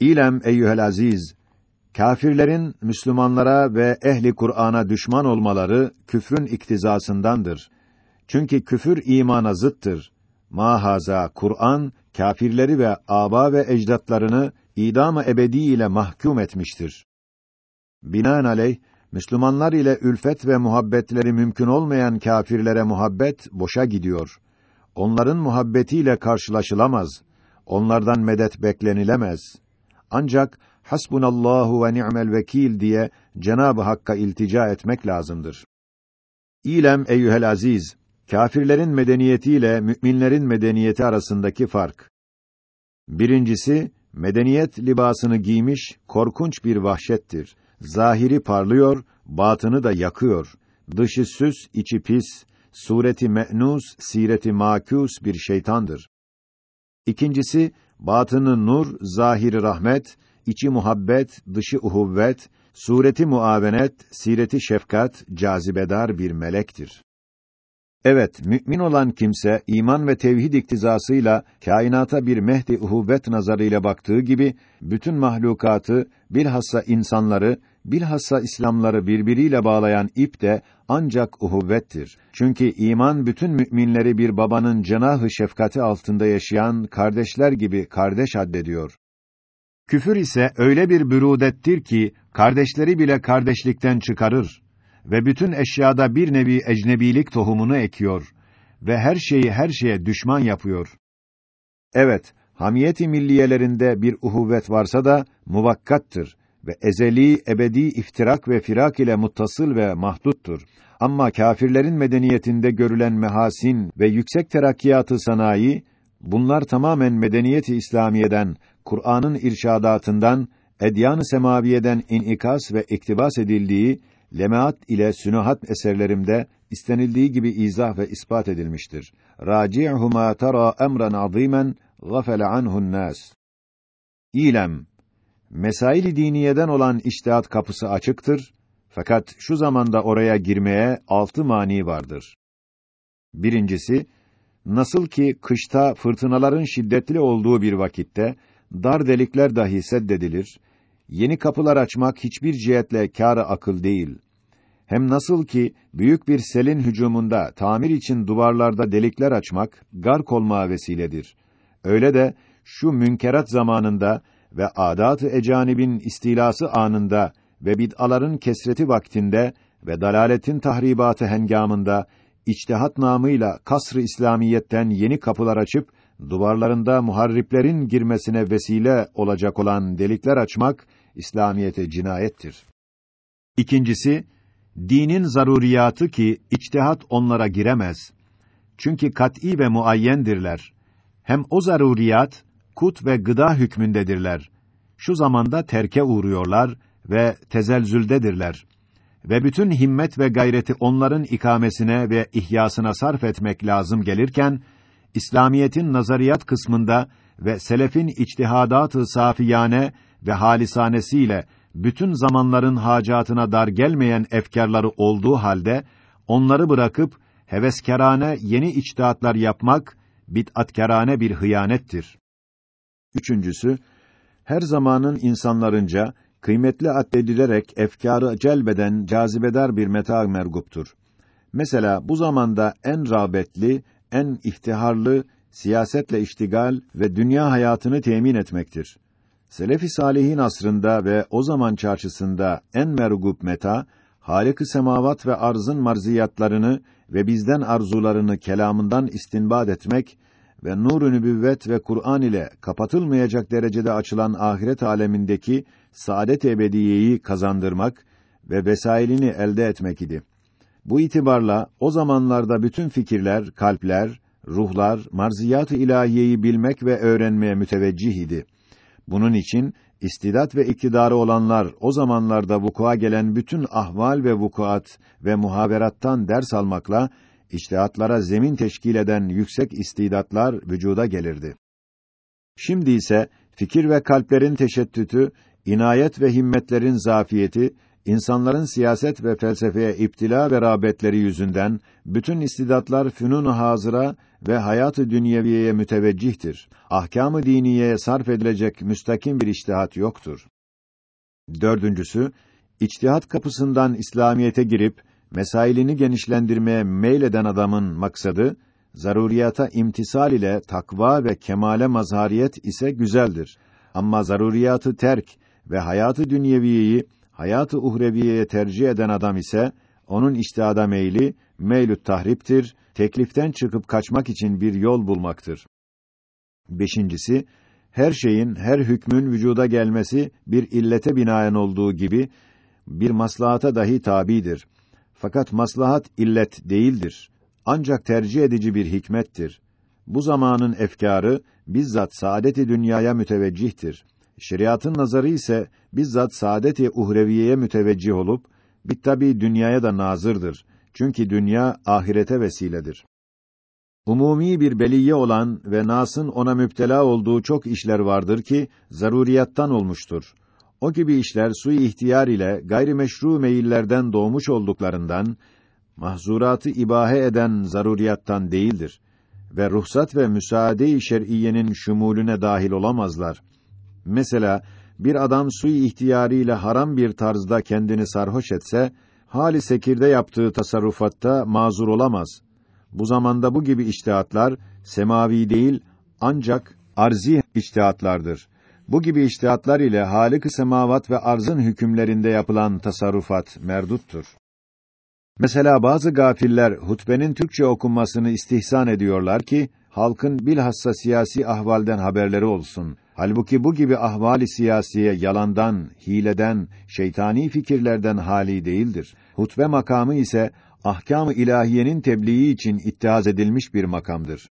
İlem eyyuhel aziz, kâfirlerin Müslümanlara ve ehli Kur'an'a düşman olmaları küfrün iktizasındandır. Çünkü küfür imana zıttır. Mahaza Kur'an kâfirleri ve aba ve ecdatlarını idam-ı ebedi ile mahkum etmiştir. Binaenaleyh Müslümanlar ile ülfet ve muhabbetleri mümkün olmayan kâfirlere muhabbet boşa gidiyor. Onların muhabbetiyle karşılaşılamaz. Onlardan medet beklenilemez. Ancak hasbunallahu ve ni'mel vekil diye Cenab-ı Hakk'a iltica etmek lazımdır. İlem eyyuhel aziz, kâfirlerin medeniyetiyle müminlerin medeniyeti arasındaki fark. Birincisi, medeniyet libasını giymiş korkunç bir vahşettir. Zahiri parlıyor, batını da yakıyor. Dışı süs, içi pis, sureti me'nus, sireti makus bir şeytandır. İkincisi, batını nur, zahiri rahmet, içi muhabbet, dışı uhuvvet, sureti muavenet, sireti şefkat, cazibedar bir melektir. Evet, mümin olan kimse iman ve tevhid iktizasıyla kainata bir mehdi uhuvvet nazarıyla baktığı gibi bütün mahlukatı, bilhassa insanları, bilhassa İslamları birbiriyle bağlayan ip de ancak uhuvvettir. Çünkü iman bütün müminleri bir babanın cenahı şefkati altında yaşayan kardeşler gibi kardeş addediyor. Küfür ise öyle bir bürudettir ki kardeşleri bile kardeşlikten çıkarır ve bütün eşyada bir nevi ecnebilik tohumunu ekiyor ve her şeyi her şeye düşman yapıyor. Evet, hamiyeti milliyelerinde bir uhuvvet varsa da muvakkattır ve ezeli, ebedi iftirak ve firak ile muttasıl ve mahduttur. Ama kâfirlerin medeniyetinde görülen mehasin ve yüksek terakkiyatı sanayi, bunlar tamamen medeniyeti İslamiye'den, Kur'an'ın irşadatından, edyan-ı semaviyeden inikas ve iktibas edildiği lemaat ile sünuhat eserlerimde istenildiği gibi izah ve ispat edilmiştir. Raci'huma tara emran azimen gafele anhu'n nas. İlem mesail diniyeden olan içtihat kapısı açıktır. Fakat şu zamanda oraya girmeye altı mani vardır. Birincisi, nasıl ki kışta fırtınaların şiddetli olduğu bir vakitte dar delikler dahi seddedilir, yeni kapılar açmak hiçbir cihetle kâr akıl değil. Hem nasıl ki büyük bir selin hücumunda tamir için duvarlarda delikler açmak gark olmaya vesiledir. Öyle de şu münkerat zamanında ve adat-ı ecanibin istilası anında ve bid'aların kesreti vaktinde ve dalaletin tahribatı hengamında içtihat namıyla kasr-ı İslamiyetten yeni kapılar açıp duvarlarında muharriplerin girmesine vesile olacak olan delikler açmak İslamiyete cinayettir. İkincisi, dinin zaruriyatı ki içtihat onlara giremez. Çünkü kat'î ve muayyendirler. Hem o zaruriyat kut ve gıda hükmündedirler. Şu zamanda terke uğruyorlar ve tezelzüldedirler. Ve bütün himmet ve gayreti onların ikamesine ve ihyasına sarf etmek lazım gelirken İslamiyetin nazariyat kısmında ve selefin içtihadat-ı safiyane ve halisanesiyle bütün zamanların hacatına dar gelmeyen efkarları olduğu halde onları bırakıp heveskerane yeni içtihatlar yapmak bid'atkerane bir hıyanettir. Üçüncüsü, her zamanın insanlarınca kıymetli addedilerek efkarı celbeden cazibedar bir meta merguptur. Mesela bu zamanda en rağbetli, en ihtiharlı siyasetle iştigal ve dünya hayatını temin etmektir. Selef-i salihin asrında ve o zaman çarşısında en mergub meta, Halik-i semavat ve arzın marziyatlarını ve bizden arzularını kelamından istinbad etmek ve nur-u nübüvvet ve Kur'an ile kapatılmayacak derecede açılan ahiret alemindeki saadet ebediyeyi kazandırmak ve vesailini elde etmek idi. Bu itibarla o zamanlarda bütün fikirler, kalpler, ruhlar marziyat-ı ilahiyeyi bilmek ve öğrenmeye müteveccih idi. Bunun için istidat ve iktidarı olanlar o zamanlarda vukua gelen bütün ahval ve vukuat ve muhaberattan ders almakla içtihatlara zemin teşkil eden yüksek istidatlar vücuda gelirdi. Şimdi ise fikir ve kalplerin teşettütü, inayet ve himmetlerin zafiyeti, insanların siyaset ve felsefeye iptila ve rağbetleri yüzünden bütün istidatlar fünun-u hazıra ve hayatı dünyeviyeye müteveccihtir. Ahkâm-ı diniyeye sarf edilecek müstakim bir içtihat yoktur. Dördüncüsü, içtihat kapısından İslamiyete girip mesailini genişlendirmeye meyleden adamın maksadı zaruriyata imtisal ile takva ve kemale mazhariyet ise güzeldir. Ama zaruriyatı terk ve hayatı dünyeviyeyi hayatı uhreviyeye tercih eden adam ise onun iştihada meyli meylüt tahriptir, tekliften çıkıp kaçmak için bir yol bulmaktır. Beşincisi, her şeyin, her hükmün vücuda gelmesi bir illete binaen olduğu gibi bir maslahata dahi tabidir. Fakat maslahat illet değildir. Ancak tercih edici bir hikmettir. Bu zamanın efkarı bizzat saadeti dünyaya müteveccihtir. Şeriatın nazarı ise bizzat saadeti uhreviyeye müteveccih olup tabi dünyaya da nazırdır. Çünkü dünya ahirete vesiledir. Umumi bir beliye olan ve Nas'ın ona müptela olduğu çok işler vardır ki zaruriyattan olmuştur. O gibi işler sui ihtiyar ile gayrimeşru meyillerden doğmuş olduklarından mahzuratı ibahe eden zaruriyattan değildir ve ruhsat ve müsaade-i şer'iyenin şumulüne dahil olamazlar. Mesela bir adam sui ihtiyarıyla haram bir tarzda kendini sarhoş etse, hali sekirde yaptığı tasarrufatta mazur olamaz. Bu zamanda bu gibi içtihatlar semavi değil ancak arzi içtihatlardır. Bu gibi içtihatlar ile Halik-i semavat ve arzın hükümlerinde yapılan tasarrufat merduttur. Mesela bazı gafiller hutbenin Türkçe okunmasını istihsan ediyorlar ki halkın bilhassa siyasi ahvalden haberleri olsun. Halbuki bu gibi ahvali siyasiye yalandan, hileden, şeytani fikirlerden hali değildir. Hutbe makamı ise ahkâm-ı ilahiyenin tebliği için ittihaz edilmiş bir makamdır.